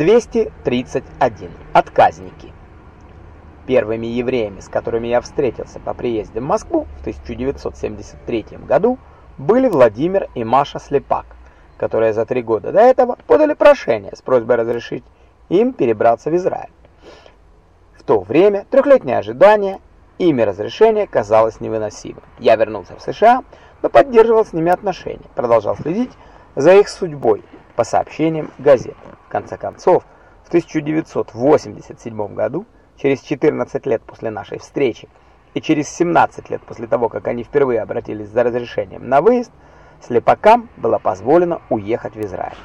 231. Отказники. Первыми евреями, с которыми я встретился по приезде в Москву в 1973 году, были Владимир и Маша Слепак, которые за три года до этого подали прошение с просьбой разрешить им перебраться в Израиль. В то время трехлетнее ожидание ими разрешения казалось невыносимым. Я вернулся в США, но поддерживал с ними отношения, продолжал следить за их судьбой по сообщениям газет. В конце концов, в 1987 году, через 14 лет после нашей встречи и через 17 лет после того, как они впервые обратились за разрешением на выезд, слепакам было позволено уехать в Израиль.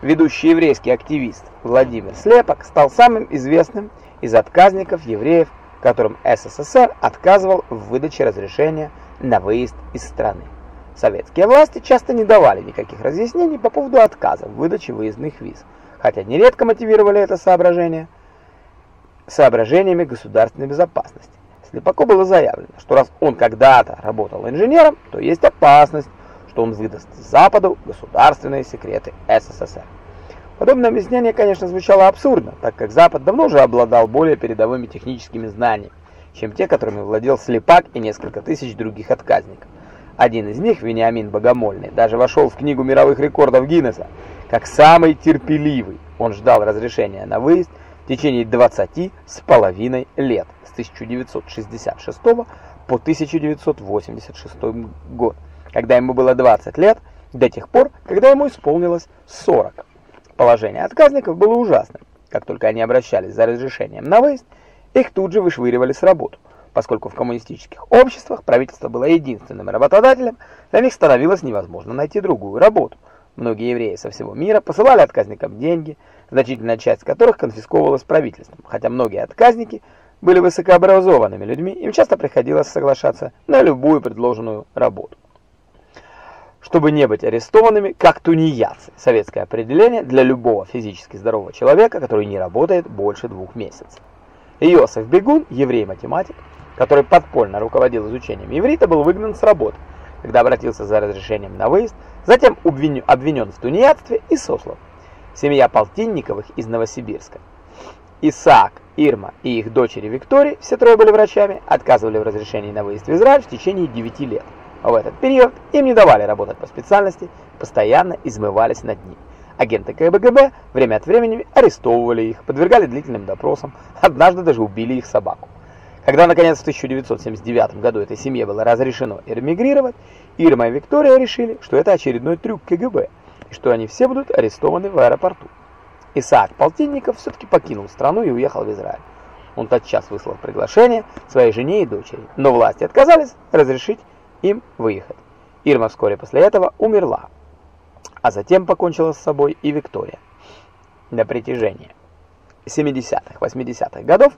Ведущий еврейский активист Владимир Слепак стал самым известным из отказников евреев, которым СССР отказывал в выдаче разрешения на выезд из страны. Советские власти часто не давали никаких разъяснений по поводу отказа в выдаче выездных виз, хотя нередко мотивировали это соображение соображениями государственной безопасности. Слепаку было заявлено, что раз он когда-то работал инженером, то есть опасность, что он выдаст Западу государственные секреты СССР. Подобное объяснение, конечно, звучало абсурдно, так как Запад давно уже обладал более передовыми техническими знаниями, чем те, которыми владел Слепак и несколько тысяч других отказников. Один из них, Вениамин Богомольный, даже вошел в книгу мировых рекордов Гиннесса как самый терпеливый. Он ждал разрешения на выезд в течение 20 с половиной лет, с 1966 по 1986 год, когда ему было 20 лет, до тех пор, когда ему исполнилось 40. Положение отказников было ужасным. Как только они обращались за разрешением на выезд, их тут же вышвыривали с работы. Поскольку в коммунистических обществах правительство было единственным работодателем, для них становилось невозможно найти другую работу. Многие евреи со всего мира посылали отказникам деньги, значительная часть которых конфисковывалась правительством. Хотя многие отказники были высокообразованными людьми, им часто приходилось соглашаться на любую предложенную работу. Чтобы не быть арестованными, как тунеядцы. Советское определение для любого физически здорового человека, который не работает больше двух месяцев. Иосиф Бегун, еврей-математик, который подпольно руководил изучением иврита, был выгнан с работы, когда обратился за разрешением на выезд, затем обвинен в тунеядстве и сослан. Семья Полтинниковых из Новосибирска. Исаак, Ирма и их дочери Виктории, все трое были врачами, отказывали в разрешении на выезд в Израиль в течение 9 лет. В этот период им не давали работать по специальности, постоянно измывались над ним. Агенты КГБ время от времени арестовывали их, подвергали длительным допросам, однажды даже убили их собаку. Когда, наконец, в 1979 году этой семье было разрешено эмигрировать, Ирма и Виктория решили, что это очередной трюк КГБ, и что они все будут арестованы в аэропорту. Исаак Полтинников все-таки покинул страну и уехал в Израиль. Он тотчас выслал приглашение своей жене и дочери, но власти отказались разрешить им выехать. Ирма вскоре после этого умерла, а затем покончила с собой и Виктория. На протяжении 70-х, 80-х годов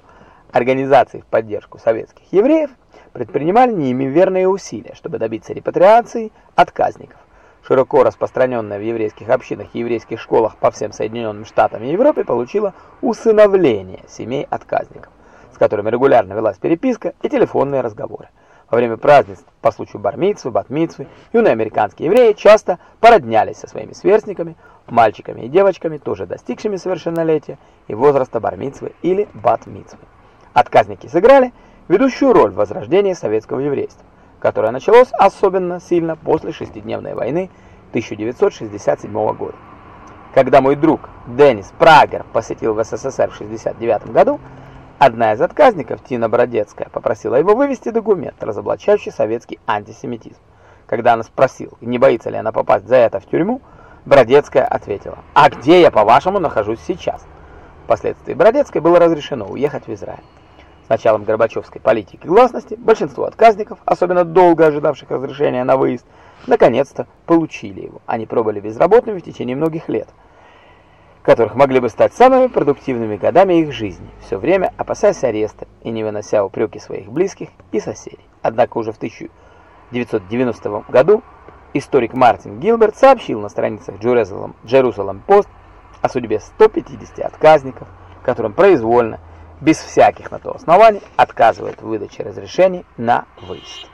организации в поддержку советских евреев предпринимали неимоверные усилия, чтобы добиться репатриации отказников. Широко распространенная в еврейских общинах и еврейских школах по всем Соединенным Штатам и Европе получила усыновление семей отказников, с которыми регулярно велась переписка и телефонные разговоры. Во время празднеств по случаю бармитсвы, батмитсвы юные американские евреи часто породнялись со своими сверстниками, мальчиками и девочками, тоже достигшими совершеннолетия и возраста бармитсвы или батмитсвы. Отказники сыграли ведущую роль в возрождении советского еврейства, которое началось особенно сильно после шестидневной войны 1967 года. Когда мой друг Денис Прагер посетил в СССР в 1969 году, Одна из отказников, Тина Бродецкая, попросила его вывести документ, разоблачающий советский антисемитизм. Когда она спросила, не боится ли она попасть за это в тюрьму, Бродецкая ответила, «А где я, по-вашему, нахожусь сейчас?» Впоследствии Бродецкой было разрешено уехать в Израиль. С началом Горбачевской политики гласности большинство отказников, особенно долго ожидавших разрешения на выезд, наконец-то получили его. Они пробыли безработными в течение многих лет – которых могли бы стать самыми продуктивными годами их жизни, все время опасаясь ареста и не вынося упреки своих близких и соседей. Однако уже в 1990 году историк Мартин Гилберт сообщил на страницах Jerusalem, Post о судьбе 150 отказников, которым произвольно, без всяких на то оснований, отказывают в выдаче разрешений на выезд.